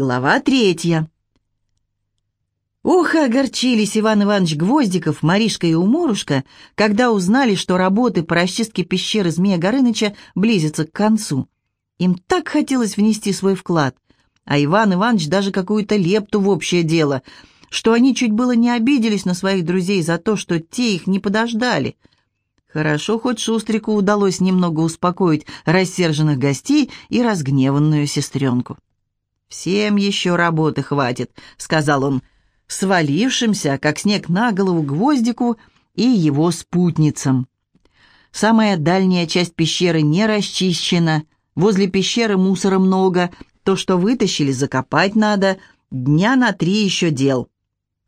Глава третья. Ох, огорчились Иван Иванович Гвоздиков, Маришка и Уморушка, когда узнали, что работы по расчистке пещеры Змея Горыныча близятся к концу. Им так хотелось внести свой вклад, а Иван Иванович даже какую-то лепту в общее дело, что они чуть было не обиделись на своих друзей за то, что те их не подождали. Хорошо, хоть Шустрику удалось немного успокоить рассерженных гостей и разгневанную сестренку. «Всем еще работы хватит», — сказал он, свалившимся, как снег на голову, гвоздику и его спутницам. Самая дальняя часть пещеры не расчищена, возле пещеры мусора много, то, что вытащили, закопать надо, дня на три еще дел.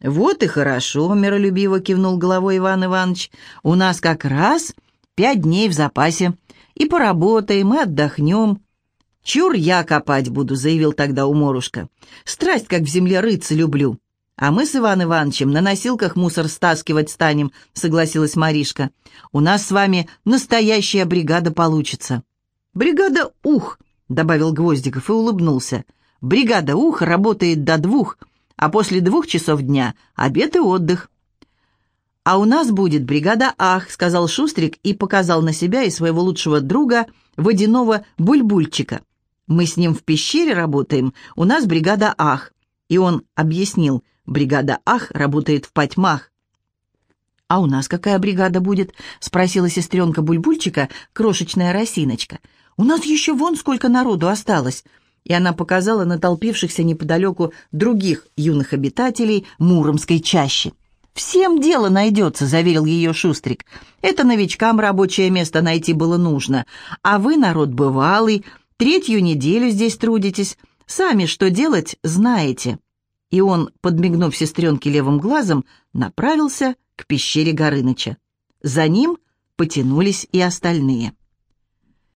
«Вот и хорошо», — миролюбиво кивнул головой Иван Иванович, «у нас как раз пять дней в запасе, и поработаем, и отдохнем». «Чур я копать буду», — заявил тогда уморушка. «Страсть, как в земле рыться люблю». «А мы с Иван Ивановичем на носилках мусор стаскивать станем», — согласилась Маришка. «У нас с вами настоящая бригада получится». «Бригада Ух», — добавил Гвоздиков и улыбнулся. «Бригада Ух работает до двух, а после двух часов дня обед и отдых». «А у нас будет бригада Ах», — сказал Шустрик и показал на себя и своего лучшего друга, водяного бульбульчика. Мы с ним в пещере работаем, у нас бригада Ах». И он объяснил, бригада Ах работает в потьмах. «А у нас какая бригада будет?» — спросила сестренка Бульбульчика, крошечная росиночка. «У нас еще вон сколько народу осталось!» И она показала на толпившихся неподалеку других юных обитателей Муромской чащи. «Всем дело найдется», — заверил ее Шустрик. «Это новичкам рабочее место найти было нужно. А вы, народ бывалый, Третью неделю здесь трудитесь, сами что делать знаете». И он, подмигнув сестренке левым глазом, направился к пещере Горыныча. За ним потянулись и остальные.